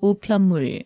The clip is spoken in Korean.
우편물.